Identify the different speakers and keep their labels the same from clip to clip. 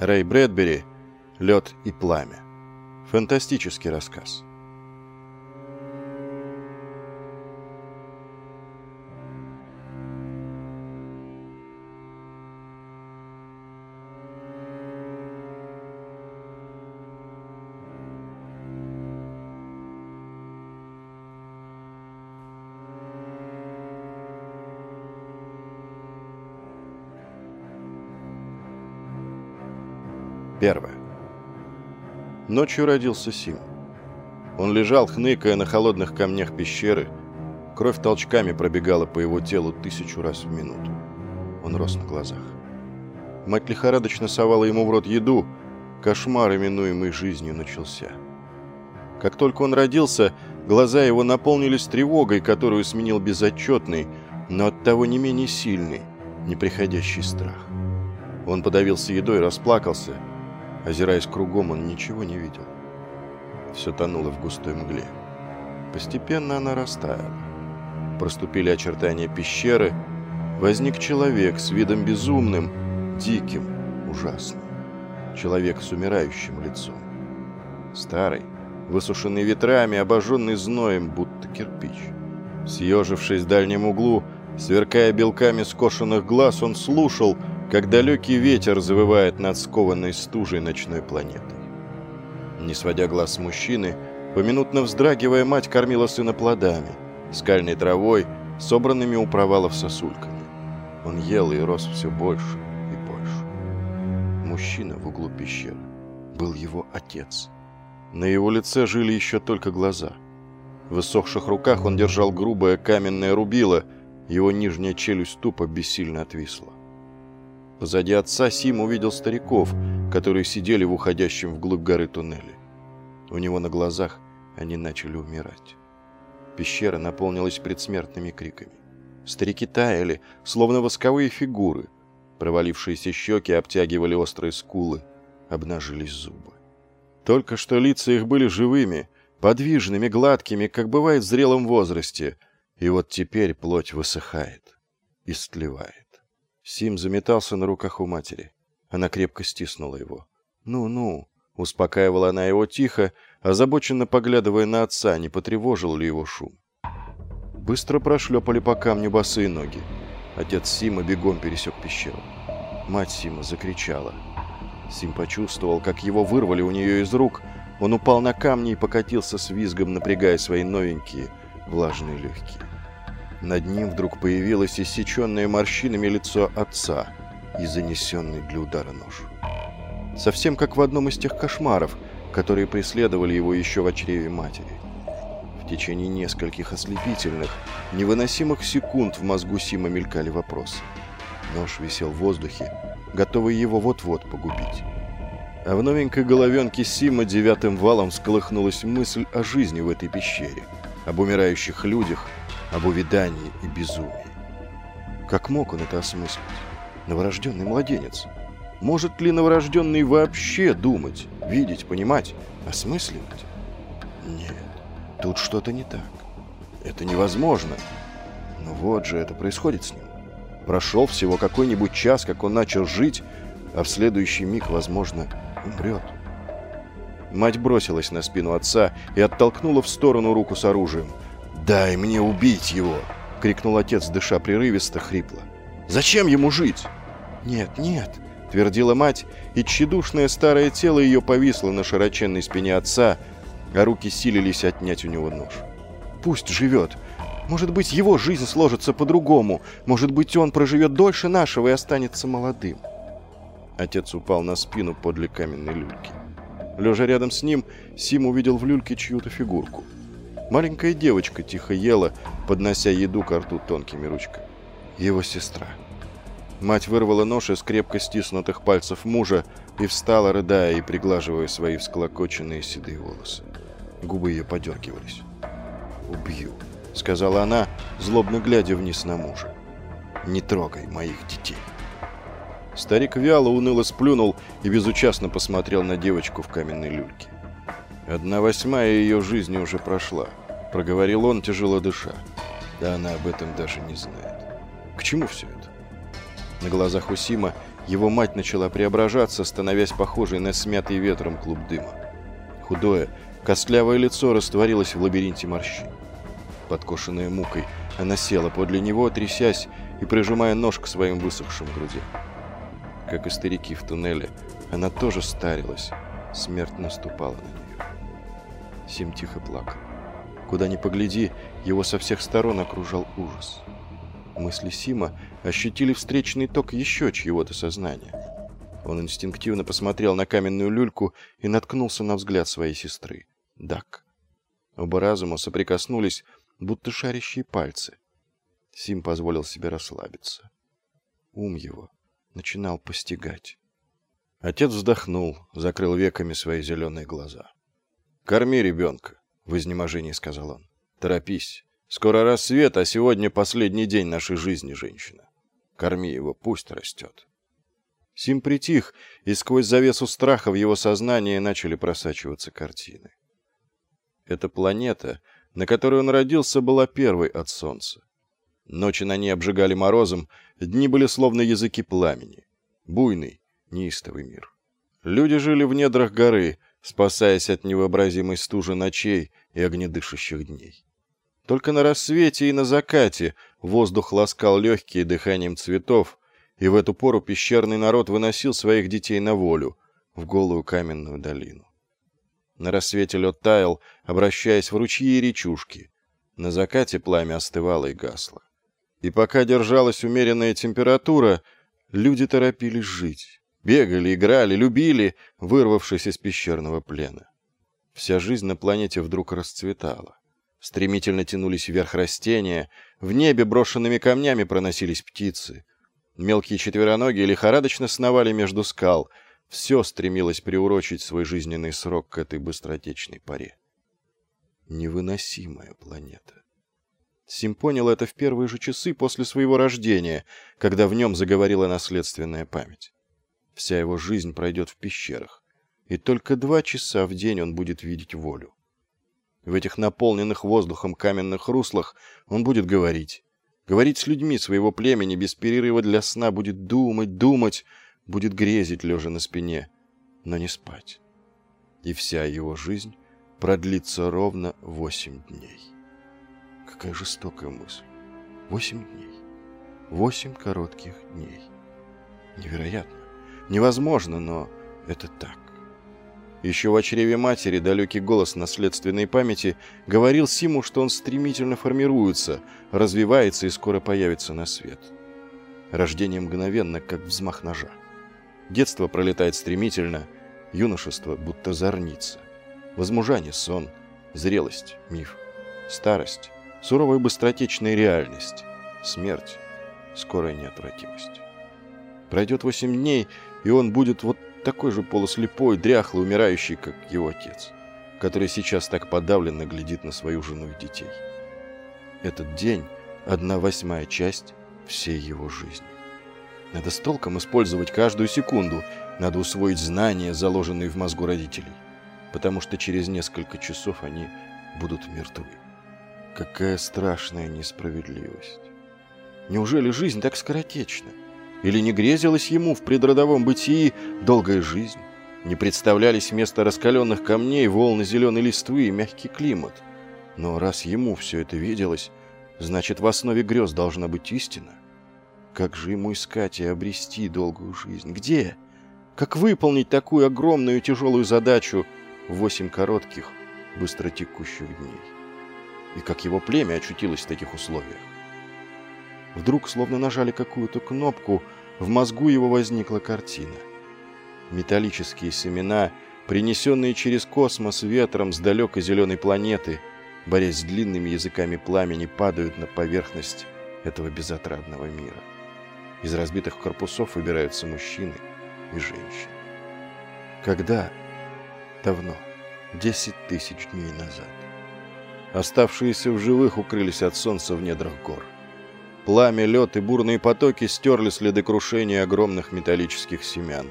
Speaker 1: Рэй Брэдбери «Лед и пламя». Фантастический рассказ. Первое. Ночью родился Сим. Он лежал, хныкая на холодных камнях пещеры. Кровь толчками пробегала по его телу тысячу раз в минуту. Он рос на глазах. Мать лихорадочно совала ему в рот еду. Кошмар, именуемый жизнью, начался. Как только он родился, глаза его наполнились тревогой, которую сменил безотчетный, но оттого не менее сильный, неприходящий страх. Он подавился едой расплакался – Озираясь кругом, он ничего не видел. Все тонуло в густой мгле. Постепенно она растаяла. Проступили очертания пещеры. Возник человек с видом безумным, диким, ужасным. Человек с умирающим лицом. Старый, высушенный ветрами, обожженный зноем, будто кирпич. Съежившись в дальнем углу, сверкая белками скошенных глаз, он слушал, как далекий ветер завывает над скованной стужей ночной планетой. Не сводя глаз с мужчины, поминутно вздрагивая, мать кормила сына плодами, скальной травой, собранными у провалов сосульками. Он ел и рос все больше и больше. Мужчина в углу пещеры был его отец. На его лице жили еще только глаза. В высохших руках он держал грубое каменное рубило, его нижняя челюсть тупо бессильно отвисла. Позади отца Сим увидел стариков, которые сидели в уходящем вглубь горы туннеле. У него на глазах они начали умирать. Пещера наполнилась предсмертными криками. Старики таяли, словно восковые фигуры. Провалившиеся щеки обтягивали острые скулы, обнажились зубы. Только что лица их были живыми, подвижными, гладкими, как бывает в зрелом возрасте, и вот теперь плоть высыхает, истлевает. Сим заметался на руках у матери. Она крепко стиснула его. «Ну-ну», — успокаивала она его тихо, озабоченно поглядывая на отца, не потревожил ли его шум. Быстро прошлепали по камню босые ноги. Отец Сима бегом пересек пещеру. Мать Сима закричала. Сим почувствовал, как его вырвали у нее из рук. Он упал на камни и покатился с визгом, напрягая свои новенькие влажные легкие. Над ним вдруг появилось иссеченное морщинами лицо отца и занесенный для удара нож. Совсем как в одном из тех кошмаров, которые преследовали его еще в чреве матери. В течение нескольких ослепительных, невыносимых секунд в мозгу Сима мелькали вопросы. Нож висел в воздухе, готовый его вот-вот погубить. А в новенькой головенке Сима девятым валом сколыхнулась мысль о жизни в этой пещере, об умирающих людях, об увидании и безумии. Как мог он это осмыслить? Новорожденный младенец. Может ли новорожденный вообще думать, видеть, понимать, осмысливать? Нет, тут что-то не так. Это невозможно. Но вот же это происходит с ним. Прошел всего какой-нибудь час, как он начал жить, а в следующий миг, возможно, умрет. Мать бросилась на спину отца и оттолкнула в сторону руку с оружием – «Дай мне убить его!» — крикнул отец, дыша прерывисто, хрипло. «Зачем ему жить?» «Нет, нет!» — твердила мать, и тщедушное старое тело ее повисло на широченной спине отца, а руки силились отнять у него нож. «Пусть живет. Может быть, его жизнь сложится по-другому. Может быть, он проживет дольше нашего и останется молодым». Отец упал на спину подле каменной люльки. Лежа рядом с ним, Сим увидел в люльке чью-то фигурку — Маленькая девочка тихо ела, поднося еду к рту тонкими ручками. Его сестра. Мать вырвала нож из крепко стиснутых пальцев мужа и встала, рыдая и приглаживая свои всклокоченные седые волосы. Губы ее подергивались. «Убью», — сказала она, злобно глядя вниз на мужа. «Не трогай моих детей». Старик вяло, уныло сплюнул и безучастно посмотрел на девочку в каменной люльке. Одна восьмая ее жизни уже прошла, проговорил он, тяжело дыша. Да она об этом даже не знает. К чему все это? На глазах у Сима его мать начала преображаться, становясь похожей на смятый ветром клуб дыма. Худое, костлявое лицо растворилось в лабиринте морщин. Подкошенная мукой, она села подле него, трясясь и прижимая нож к своим высохшим грудям. Как и старики в туннеле, она тоже старилась, смерть наступала на нее. Сим тихо плакал. Куда ни погляди, его со всех сторон окружал ужас. Мысли Сима ощутили встречный ток еще чьего-то сознания. Он инстинктивно посмотрел на каменную люльку и наткнулся на взгляд своей сестры. Дак. Оба разума соприкоснулись, будто шарящие пальцы. Сим позволил себе расслабиться. Ум его начинал постигать. Отец вздохнул, закрыл веками свои зеленые глаза. «Корми ребенка», — в изнеможении сказал он. «Торопись. Скоро рассвет, а сегодня последний день нашей жизни, женщина. Корми его, пусть растет». Сим притих, и сквозь завесу страха в его сознании начали просачиваться картины. Эта планета, на которой он родился, была первой от Солнца. Ночи на ней обжигали морозом, дни были словно языки пламени. Буйный, неистовый мир. Люди жили в недрах горы, спасаясь от невообразимой стужи ночей и огнедышащих дней. Только на рассвете и на закате воздух ласкал легкие дыханием цветов, и в эту пору пещерный народ выносил своих детей на волю, в голую каменную долину. На рассвете лед таял, обращаясь в ручьи и речушки. На закате пламя остывало и гасло. И пока держалась умеренная температура, люди торопились жить. Бегали, играли, любили, вырвавшись из пещерного плена. Вся жизнь на планете вдруг расцветала. Стремительно тянулись вверх растения, в небе брошенными камнями проносились птицы. Мелкие четвероногие лихорадочно сновали между скал. Все стремилось приурочить свой жизненный срок к этой быстротечной паре. Невыносимая планета. Сим понял это в первые же часы после своего рождения, когда в нем заговорила наследственная память. Вся его жизнь пройдет в пещерах, и только два часа в день он будет видеть волю. В этих наполненных воздухом каменных руслах он будет говорить. Говорить с людьми своего племени без перерыва для сна будет думать, думать, будет грезить, лежа на спине, но не спать. И вся его жизнь продлится ровно восемь дней. Какая жестокая мысль. Восемь дней. Восемь коротких дней. Невероятно. Невозможно, но это так. Еще в чреве матери далекий голос наследственной памяти говорил Симу, что он стремительно формируется, развивается и скоро появится на свет. Рождение мгновенно, как взмах ножа. Детство пролетает стремительно, юношество будто зорница. Возмужание – сон, зрелость – миф, старость суровая быстротечная реальность, смерть, скорая неотвратимость. Пройдет восемь дней, и он будет вот такой же полуслепой, дряхлый, умирающий, как его отец, который сейчас так подавленно глядит на свою жену и детей. Этот день – одна восьмая часть всей его жизни. Надо с толком использовать каждую секунду, надо усвоить знания, заложенные в мозгу родителей, потому что через несколько часов они будут мертвы. Какая страшная несправедливость. Неужели жизнь так скоротечна? Или не грезилась ему в предродовом бытии долгая жизнь? Не представлялись вместо раскаленных камней волны зеленой листвы и мягкий климат? Но раз ему все это виделось, значит, в основе грез должна быть истина. Как же ему искать и обрести долгую жизнь? Где? Как выполнить такую огромную и тяжелую задачу в восемь коротких, быстротекущих дней? и как его племя очутилось в таких условиях. Вдруг, словно нажали какую-то кнопку, в мозгу его возникла картина. Металлические семена, принесенные через космос ветром с далекой зеленой планеты, борясь с длинными языками пламени, падают на поверхность этого безотрадного мира. Из разбитых корпусов выбираются мужчины и женщины. Когда? Давно. Десять тысяч дней назад. Оставшиеся в живых укрылись от солнца в недрах гор. Пламя, лед и бурные потоки стерли следы крушения огромных металлических семян.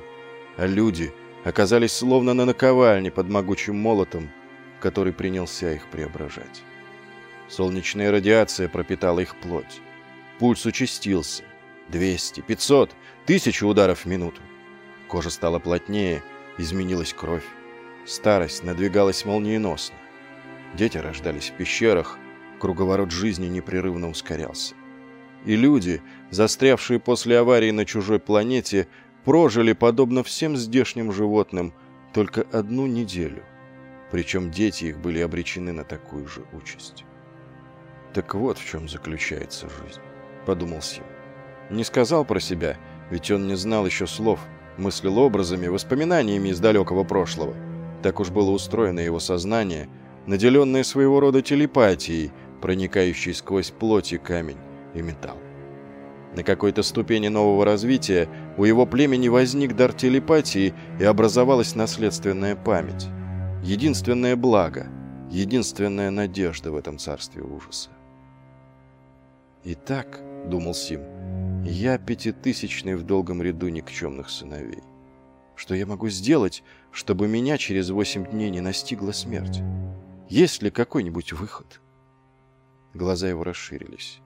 Speaker 1: А люди оказались словно на наковальне под могучим молотом, который принялся их преображать. Солнечная радиация пропитала их плоть. Пульс участился. Двести, пятьсот, тысячу ударов в минуту. Кожа стала плотнее, изменилась кровь. Старость надвигалась молниеносно. Дети рождались в пещерах, круговорот жизни непрерывно ускорялся. И люди, застрявшие после аварии на чужой планете, прожили, подобно всем здешним животным, только одну неделю. Причем дети их были обречены на такую же участь. «Так вот в чем заключается жизнь», — подумал Сим. Не сказал про себя, ведь он не знал еще слов, мыслил образами, воспоминаниями из далекого прошлого. Так уж было устроено его сознание, наделенное своего рода телепатией, проникающей сквозь плоть и камень и металл. На какой-то ступени нового развития у его племени возник дар телепатии и образовалась наследственная память. Единственное благо, единственная надежда в этом царстве ужаса. «Итак», — думал Сим, — «я пятитысячный в долгом ряду никчемных сыновей. Что я могу сделать, чтобы меня через восемь дней не настигла смерть? Есть ли какой-нибудь выход?» Глаза его расширились.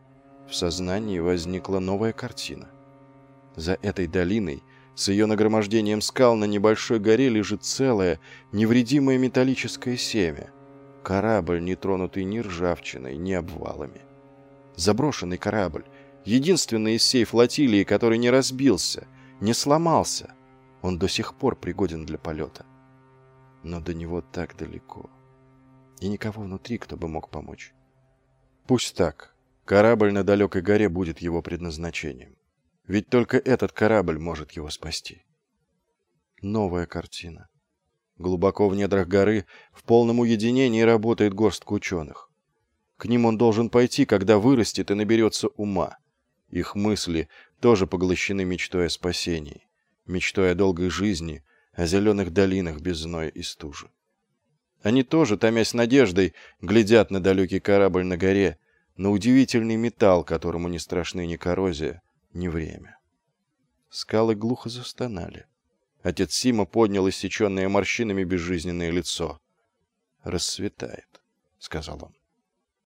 Speaker 1: В сознании возникла новая картина. За этой долиной, с ее нагромождением скал на небольшой горе лежит целое, невредимое металлическое семя. Корабль, не тронутый ни ржавчиной, ни обвалами. Заброшенный корабль, единственный из всей флотилии, который не разбился, не сломался. Он до сих пор пригоден для полета. Но до него так далеко. И никого внутри, кто бы мог помочь. Пусть так. Корабль на далекой горе будет его предназначением. Ведь только этот корабль может его спасти. Новая картина. Глубоко в недрах горы, в полном уединении работает горстка ученых. К ним он должен пойти, когда вырастет и наберется ума. Их мысли тоже поглощены мечтой о спасении, мечтой о долгой жизни, о зеленых долинах без зноя и стужи. Они тоже, томясь надеждой, глядят на далекий корабль на горе, на удивительный металл, которому не страшны ни коррозия, ни время. Скалы глухо застонали. Отец Сима поднял иссеченное морщинами безжизненное лицо. «Рассветает», — сказал он.